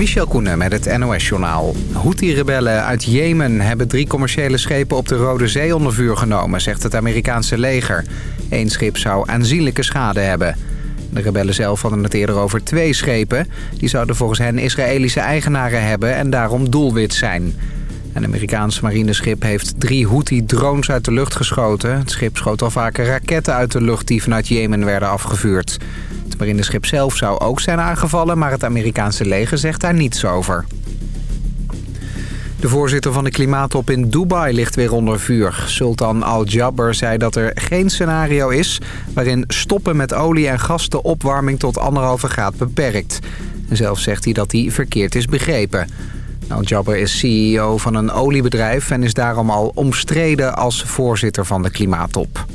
Michel Koenen met het NOS-journaal. Houthi-rebellen uit Jemen hebben drie commerciële schepen op de Rode Zee onder vuur genomen, zegt het Amerikaanse leger. Eén schip zou aanzienlijke schade hebben. De rebellen zelf hadden het eerder over twee schepen. Die zouden volgens hen Israëlische eigenaren hebben en daarom doelwit zijn. Een Amerikaans marineschip heeft drie Houthi-drones uit de lucht geschoten. Het schip schoot al vaker raketten uit de lucht die vanuit Jemen werden afgevuurd. Het marineschip zelf zou ook zijn aangevallen, maar het Amerikaanse leger zegt daar niets over. De voorzitter van de klimaattop in Dubai ligt weer onder vuur. Sultan Al-Jabber zei dat er geen scenario is... waarin stoppen met olie en gas de opwarming tot anderhalve graad beperkt. Zelf zegt hij dat hij verkeerd is begrepen. Al-Jabber is CEO van een oliebedrijf... en is daarom al omstreden als voorzitter van de klimaattop.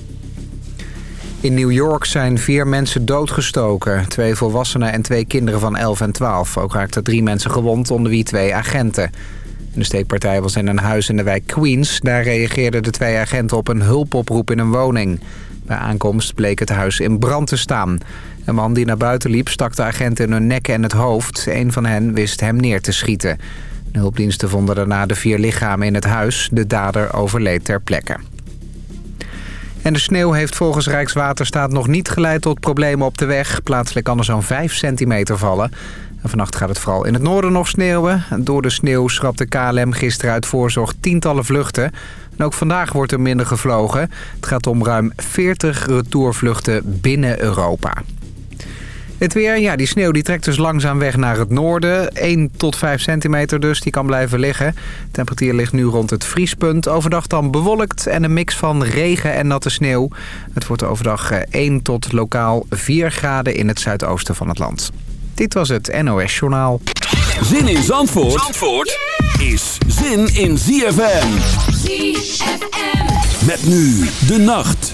In New York zijn vier mensen doodgestoken. Twee volwassenen en twee kinderen van 11 en 12. Ook raakten drie mensen gewond, onder wie twee agenten. De steekpartij was in een huis in de wijk Queens. Daar reageerden de twee agenten op een hulpoproep in een woning. Bij aankomst bleek het huis in brand te staan. Een man die naar buiten liep stak de agenten in hun nek en het hoofd. Een van hen wist hem neer te schieten. De hulpdiensten vonden daarna de vier lichamen in het huis. De dader overleed ter plekke. En de sneeuw heeft volgens Rijkswaterstaat nog niet geleid tot problemen op de weg. Plaatselijk kan er zo'n 5 centimeter vallen. En vannacht gaat het vooral in het noorden nog sneeuwen. Door de sneeuw schrapte KLM gisteren uit voorzorg tientallen vluchten. En ook vandaag wordt er minder gevlogen. Het gaat om ruim 40 retourvluchten binnen Europa. Het weer, ja, die sneeuw die trekt dus langzaam weg naar het noorden. 1 tot 5 centimeter dus, die kan blijven liggen. De temperatuur ligt nu rond het vriespunt. Overdag dan bewolkt en een mix van regen en natte sneeuw. Het wordt overdag 1 tot lokaal 4 graden in het zuidoosten van het land. Dit was het NOS Journaal. Zin in Zandvoort, Zandvoort is zin in ZFM. ZFM. Met nu de nacht.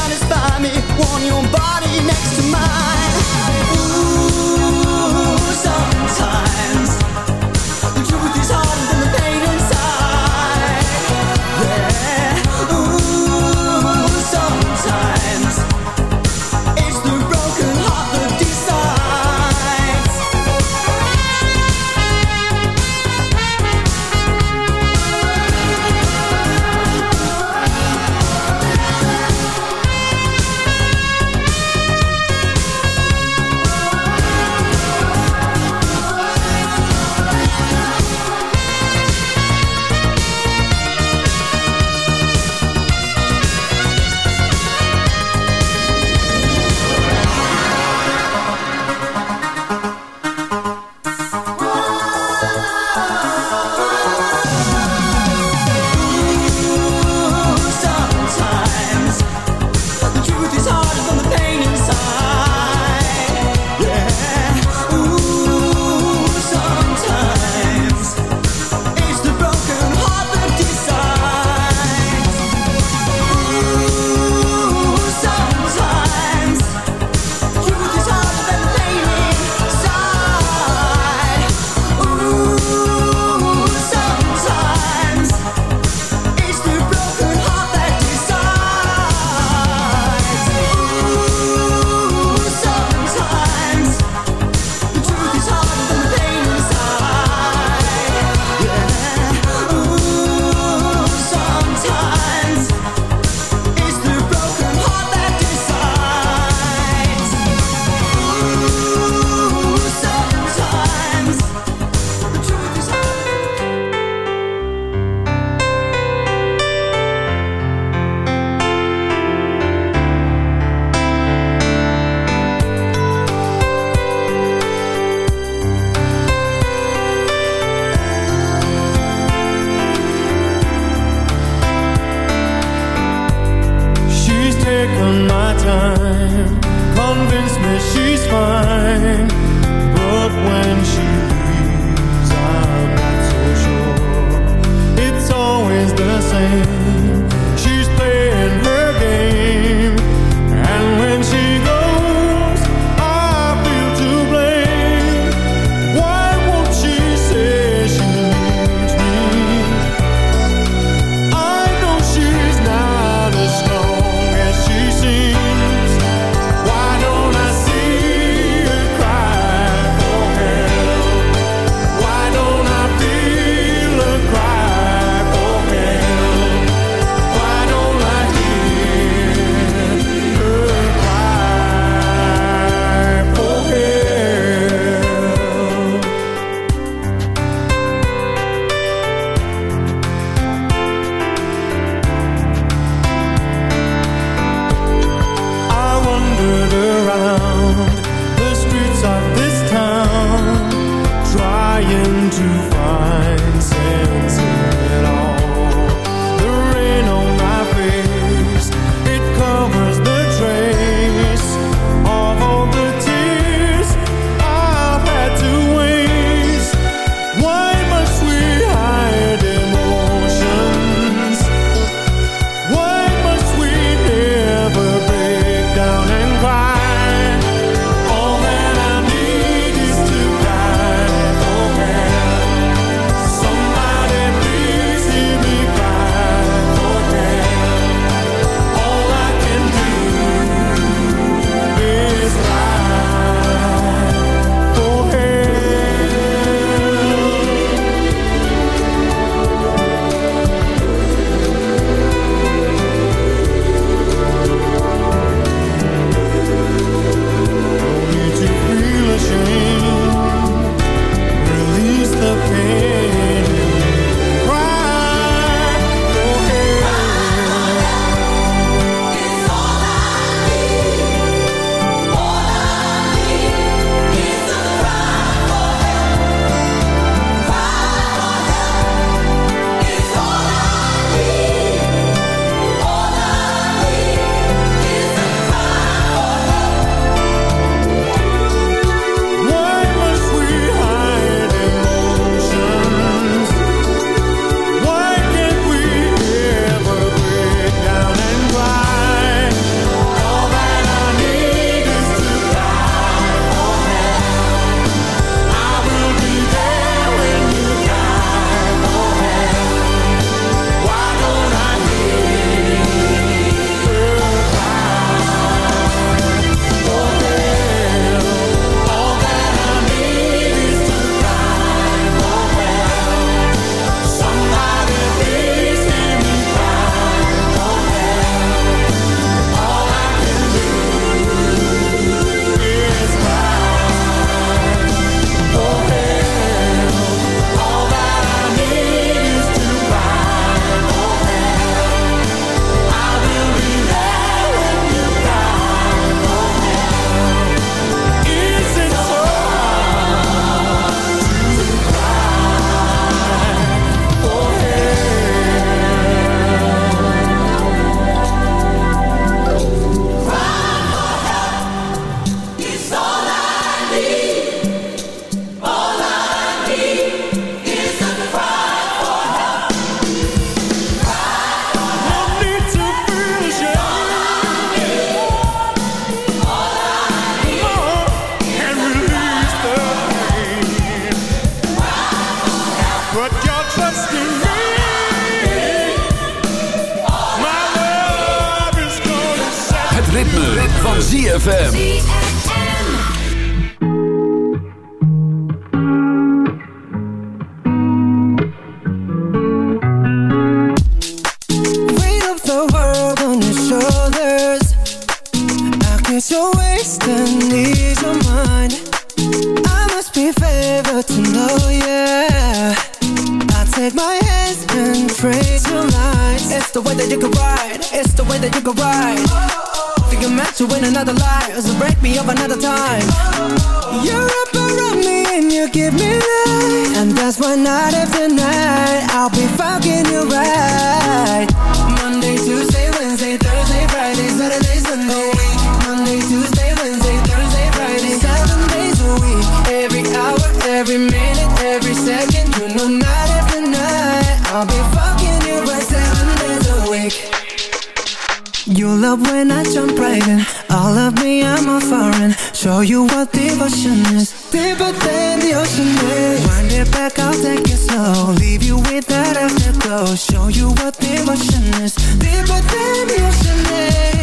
Show you what devotion is. Deeper than the ocean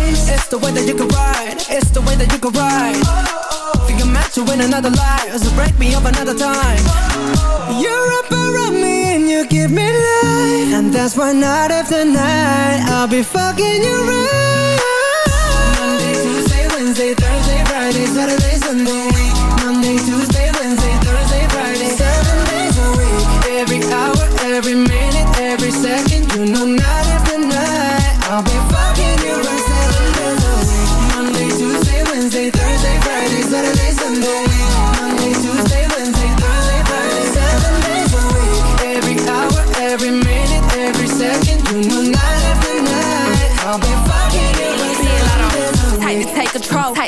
is. It's the way that you can ride. It's the way that you can ride. Think I'm to win another life. So break me up another time. You're up around me and you give me life. And that's why night after night, I'll be fucking you right. Monday, Tuesday, Wednesday, Thursday, Friday, Saturday, Sunday. Monday, Tuesday,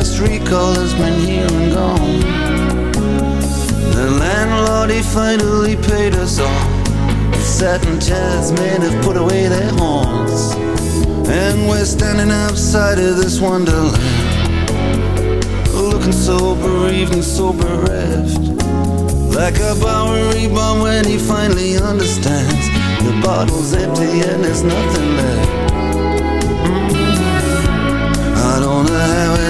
Past recall has been here and gone. The landlord, he finally paid us all. The satin chairs men have put away their horns. And we're standing outside of this wonderland Looking so bereaved and so bereft Like a Bowery bum when he finally understands The bottle's empty and there's nothing left I don't know how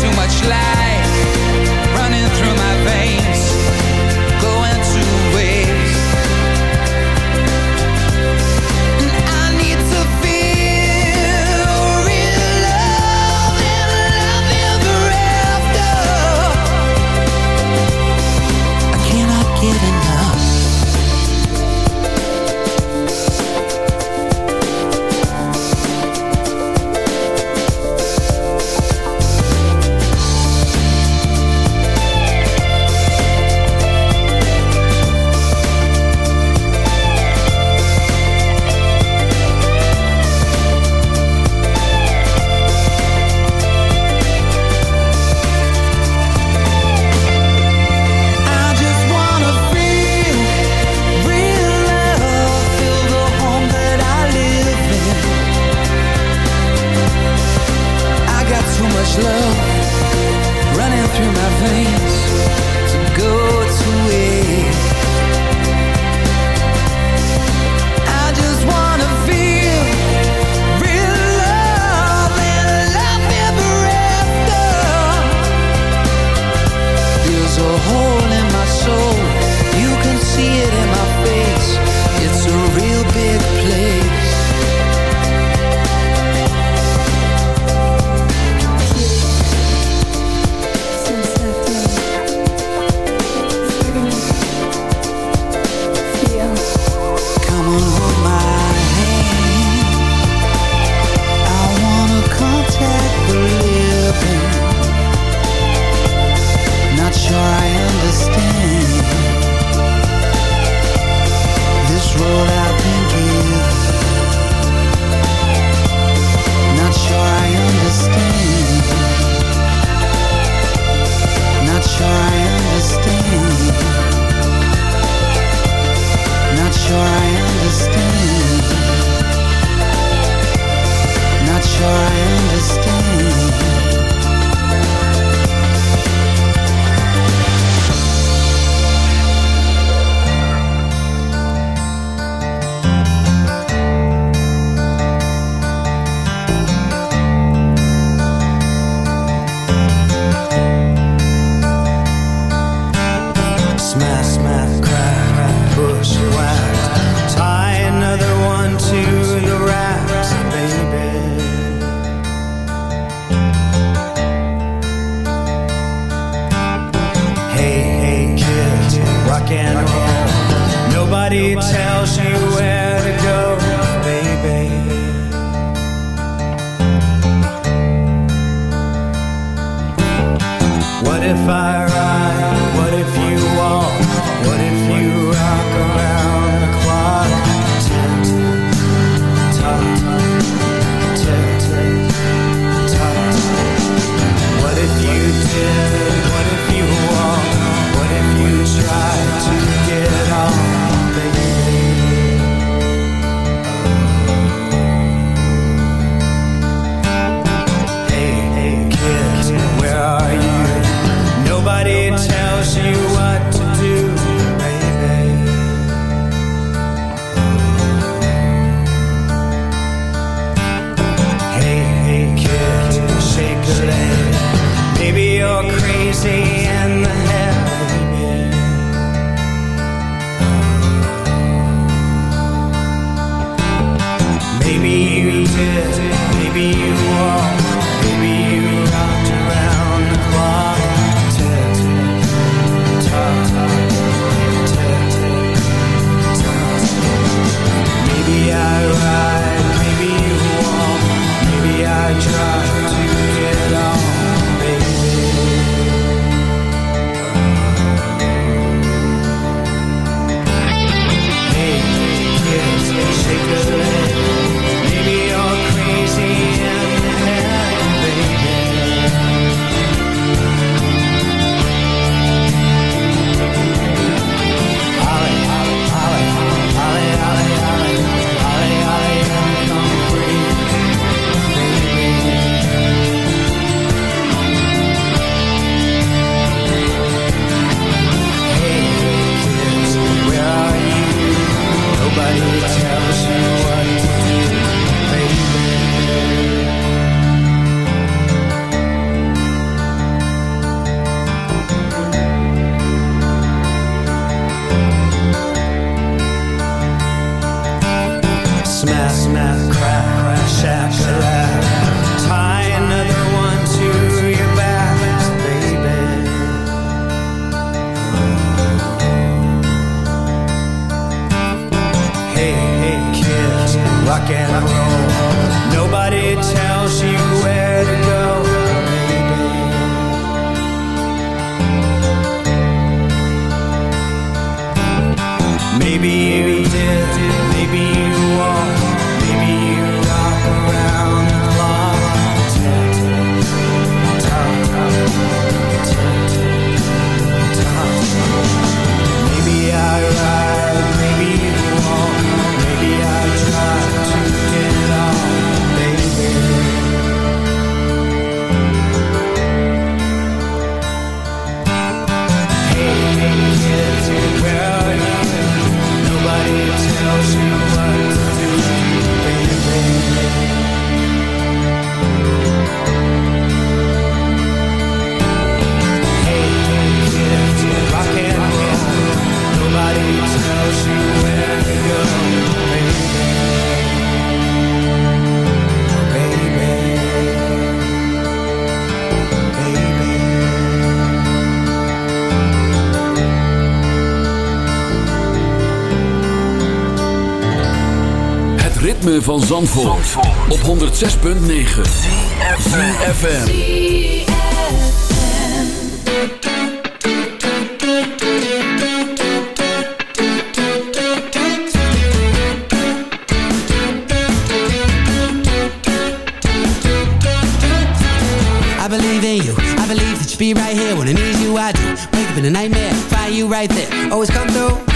Too much life running through my veins, van Zandvoort, op 106.9 ZFM. I believe in you. I believe that you be right here when I need you. I do. Wake up in a nightmare, find you right there. Always come through.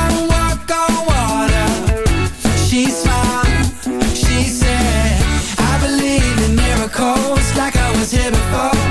Oh.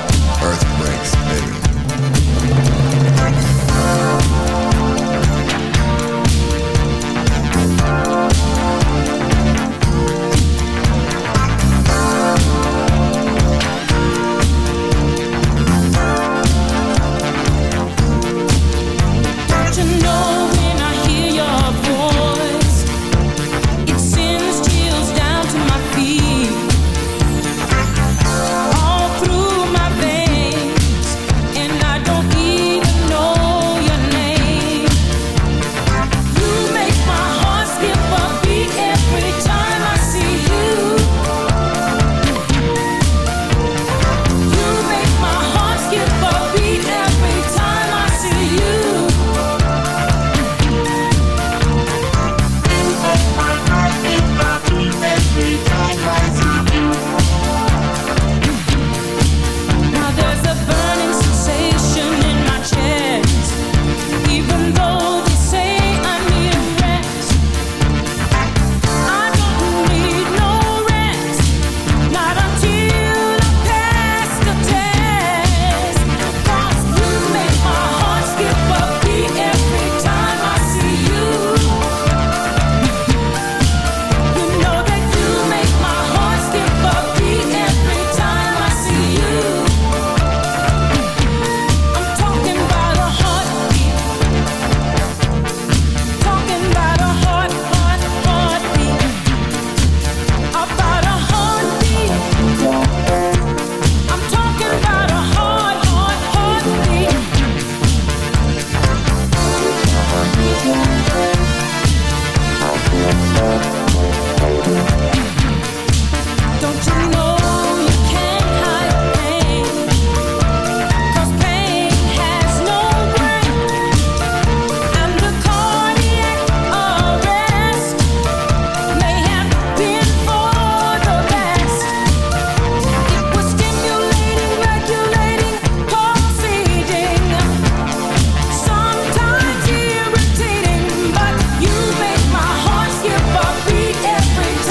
every time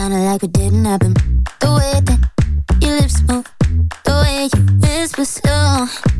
kinda like it didn't happen. The way that your lips move, the way you whisper slow.